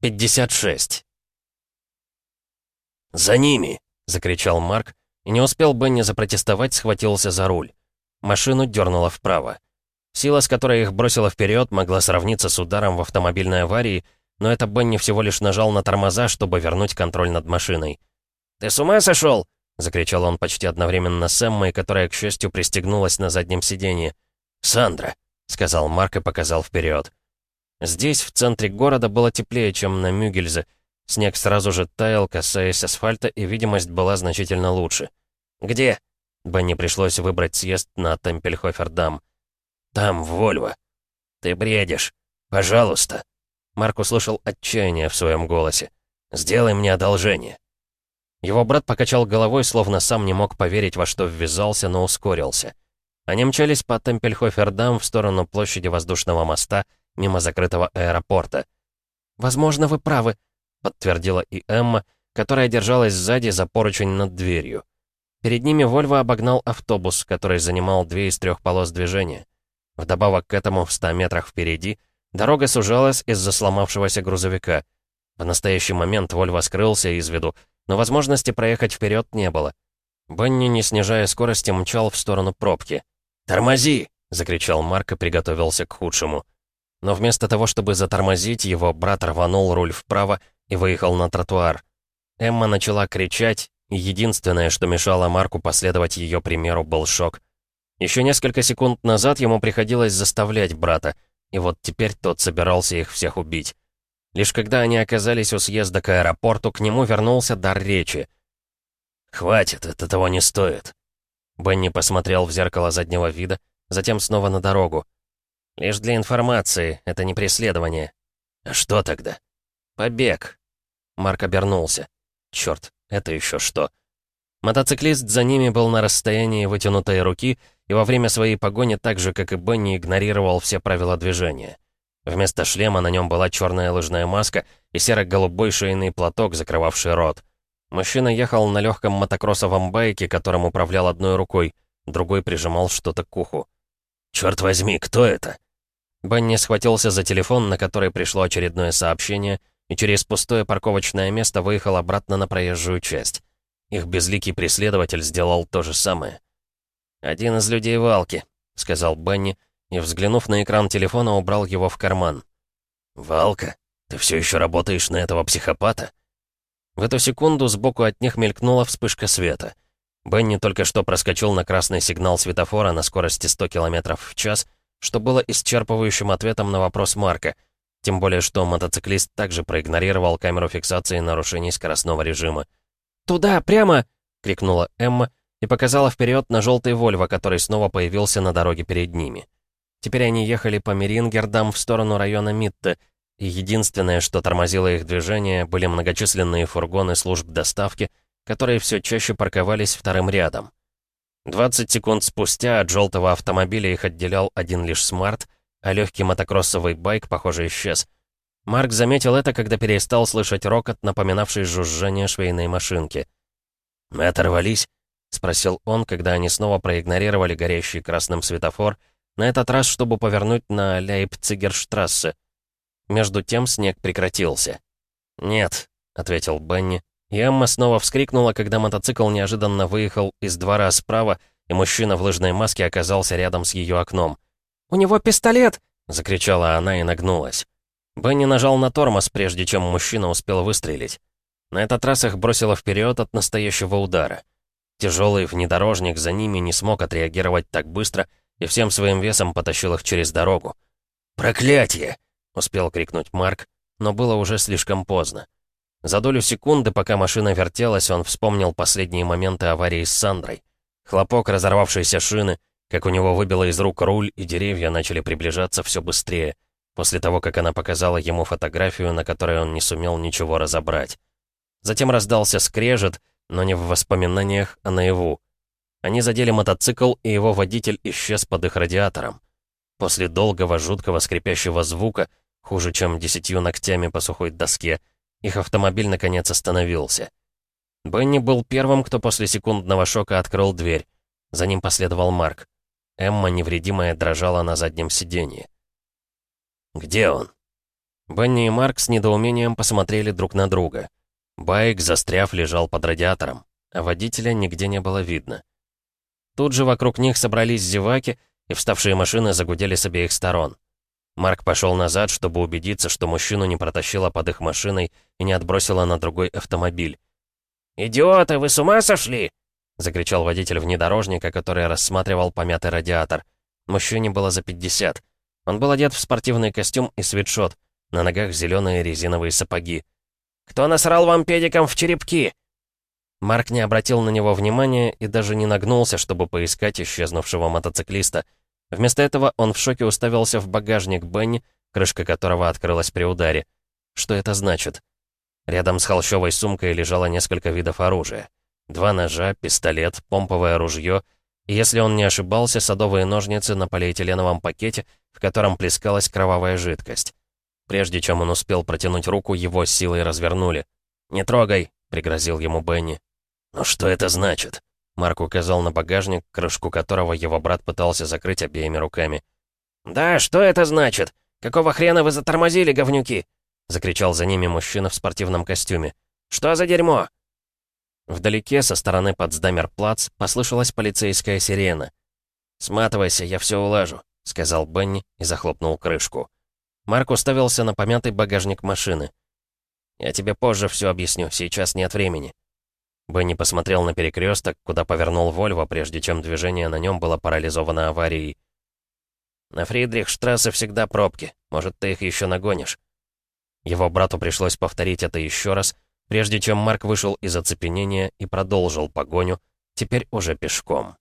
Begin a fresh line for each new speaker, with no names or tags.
56. «За ними!» — закричал Марк, и не успел Бенни запротестовать, схватился за руль. Машину дернуло вправо. Сила, с которой их бросила вперед, могла сравниться с ударом в автомобильной аварии, но это Бенни всего лишь нажал на тормоза, чтобы вернуть контроль над машиной. «Ты с ума сошел?» — закричал он почти одновременно с Эммой, которая, к счастью, пристегнулась на заднем сиденье. «Сандра!» — сказал Марк и показал вперед. Здесь, в центре города, было теплее, чем на Мюгельзе. Снег сразу же таял, касаясь асфальта, и видимость была значительно лучше. «Где?» Бенни пришлось выбрать съезд на Темпельхофер-дам. «Там, в Вольво». «Ты бредишь. Пожалуйста». Марк услышал отчаяние в своем голосе. «Сделай мне одолжение». Его брат покачал головой, словно сам не мог поверить, во что ввязался, но ускорился. Они мчались по Темпельхофердам в сторону площади воздушного моста, мимо закрытого аэропорта. «Возможно, вы правы», — подтвердила и Эмма, которая держалась сзади за поручень над дверью. Перед ними Вольво обогнал автобус, который занимал две из трех полос движения. Вдобавок к этому, в ста метрах впереди, дорога сужалась из-за сломавшегося грузовика. В настоящий момент Вольво скрылся из виду, но возможности проехать вперед не было. Бенни, не снижая скорости, мчал в сторону пробки. «Тормози!» — закричал Марк и приготовился к худшему. Но вместо того, чтобы затормозить, его брат рванул руль вправо и выехал на тротуар. Эмма начала кричать, и единственное, что мешало Марку последовать ее примеру, был шок. Еще несколько секунд назад ему приходилось заставлять брата, и вот теперь тот собирался их всех убить. Лишь когда они оказались у съезда к аэропорту, к нему вернулся дар речи. «Хватит, это того не стоит». Бенни посмотрел в зеркало заднего вида, затем снова на дорогу. «Лишь для информации, это не преследование». «А что тогда?» «Побег». Марк обернулся. «Чёрт, это еще что?» Мотоциклист за ними был на расстоянии вытянутой руки и во время своей погони так же, как и Бенни, игнорировал все правила движения. Вместо шлема на нем была черная лыжная маска и серо-голубой шейный платок, закрывавший рот. Мужчина ехал на легком мотокроссовом байке, которым управлял одной рукой, другой прижимал что-то к уху. «Черт возьми, кто это?» Бенни схватился за телефон, на который пришло очередное сообщение, и через пустое парковочное место выехал обратно на проезжую часть. Их безликий преследователь сделал то же самое. «Один из людей Валки», — сказал Бенни, и, взглянув на экран телефона, убрал его в карман. «Валка, ты все еще работаешь на этого психопата?» В эту секунду сбоку от них мелькнула вспышка света. Бенни только что проскочил на красный сигнал светофора на скорости 100 км в час — что было исчерпывающим ответом на вопрос Марка, тем более что мотоциклист также проигнорировал камеру фиксации нарушений скоростного режима. «Туда, прямо!» — крикнула Эмма и показала вперед на желтый Вольво, который снова появился на дороге перед ними. Теперь они ехали по Мерингдамм в сторону района Митте, и единственное, что тормозило их движение, были многочисленные фургоны служб доставки, которые все чаще парковались вторым рядом. 20 секунд спустя от желтого автомобиля их отделял один лишь смарт, а легкий мотокроссовый байк, похоже, исчез. Марк заметил это, когда перестал слышать рокот, напоминавший жужжание швейной машинки. «Мы оторвались?» — спросил он, когда они снова проигнорировали горящий красным светофор, на этот раз, чтобы повернуть на Ляйпцигерштрассе. Между тем снег прекратился. «Нет», — ответил Бенни, и Эмма снова вскрикнула, когда мотоцикл неожиданно выехал из двора справа, и мужчина в лыжной маске оказался рядом с ее окном. «У него пистолет!» — закричала она и нагнулась. Бенни нажал на тормоз, прежде чем мужчина успел выстрелить. На этот раз их бросило вперед от настоящего удара. Тяжелый внедорожник за ними не смог отреагировать так быстро и всем своим весом потащил их через дорогу. «Проклятие!» — успел крикнуть Марк, но было уже слишком поздно. За долю секунды, пока машина вертелась, он вспомнил последние моменты аварии с Сандрой. Хлопок разорвавшейся шины, как у него выбило из рук руль, и деревья начали приближаться все быстрее, после того, как она показала ему фотографию, на которой он не сумел ничего разобрать. Затем раздался скрежет, но не в воспоминаниях, а наяву. Они задели мотоцикл, и его водитель исчез под их радиатором. После долгого, жуткого скрипящего звука, хуже, чем десятью ногтями по сухой доске, их автомобиль наконец остановился. Бенни был первым, кто после секундного шока открыл дверь. За ним последовал Марк. Эмма, невредимая, дрожала на заднем сиденье. «Где он?» Бенни и Марк с недоумением посмотрели друг на друга. Байк, застряв, лежал под радиатором, а водителя нигде не было видно. Тут же вокруг них собрались зеваки, и вставшие машины загудели с обеих сторон. Марк пошел назад, чтобы убедиться, что мужчину не протащило под их машиной и не отбросило на другой автомобиль.
«Идиоты, вы с ума сошли?»
— закричал водитель внедорожника, который рассматривал помятый радиатор. Мужчине было за 50. Он был одет в спортивный костюм и свитшот, на ногах зеленые резиновые сапоги.
«Кто насрал вам педиком в черепки?»
Марк не обратил на него внимания и даже не нагнулся, чтобы поискать исчезнувшего мотоциклиста. Вместо этого он в шоке уставился в багажник Бенни, крышка которого открылась при ударе. Что это значит? Рядом с холщовой сумкой лежало несколько видов оружия. Два ножа, пистолет, помповое ружье и, если он не ошибался, садовые ножницы на полиэтиленовом пакете, в котором плескалась кровавая жидкость. Прежде чем он успел протянуть руку, его силой развернули. «Не трогай!» — пригрозил ему Бенни. «Но что это значит?» Марк указал на багажник, крышку которого его брат пытался закрыть обеими руками.
«Да, что это значит? Какого хрена вы затормозили, говнюки?» — закричал за ними мужчина в спортивном костюме. «Что за дерьмо?»
Вдалеке, со стороны Потсдамерплац, послышалась полицейская сирена. «Сматывайся, я все улажу», — сказал Бенни и захлопнул крышку. Марк уставился на помятый багажник машины. «Я тебе позже все объясню, сейчас нет времени». Бенни посмотрел на перекресток, куда повернул Вольво, прежде чем движение на нем было парализовано аварией. «На Фридрихштрассе всегда пробки. Может, ты их еще нагонишь?» Его брату пришлось повторить это еще раз, прежде чем Марк вышел из оцепенения и продолжил погоню, теперь уже пешком.